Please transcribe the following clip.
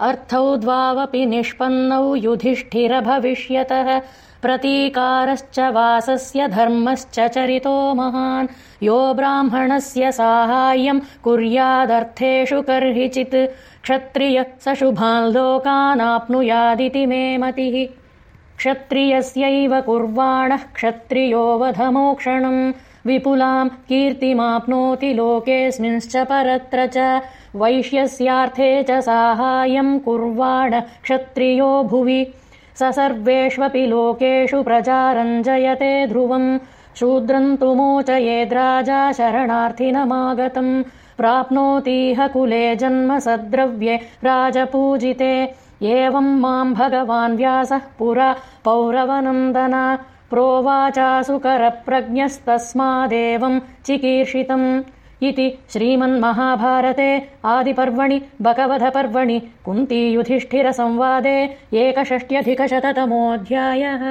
अर्थौ द्वावपि निष्पन्नौ युधिष्ठिरभविष्यतः प्रतीकारश्च वासस्य धर्मश्च चरितो महान्। यो ब्राह्मणस्य साहाय्यम् कुर्यादर्थेषु कर्हिचित् क्षत्रिय स शुभान् लोकानाप्नुयादिति मे मतिः। क्षत्रियस्यैव कुर्वाणः क्षत्रियोऽवधमोक्षणम् विपुलाम् कीर्तिमाप्नोति लोकेऽस्मिंश्च परत्र च। वैश्यस्यार्थे च साहाय्यम् कुर्वाण क्षत्रियो भुवि। स सर्वेष्वपि लोकेषु प्रजारञ्जयते ध्रुवम्। शूद्रम् तु मोचयेद्राजा शरणार्थिनमागतम्। प्राप्नोतीह कुले जन्म सद्रव्ये राजपूजिते। एवम् माम् भगवान् व्यासः पुरा पौरवनन्दना प्रोवाचासुकरप्रज्ञस्तस्मादेवम् चिकीर्षितम् इति श्रीमन्महाभारते आदिपर्वणि बकवधपर्वणि कुन्तीयुधिष्ठिरसंवादे एकषष्ट्यधिकशततमोऽध्यायः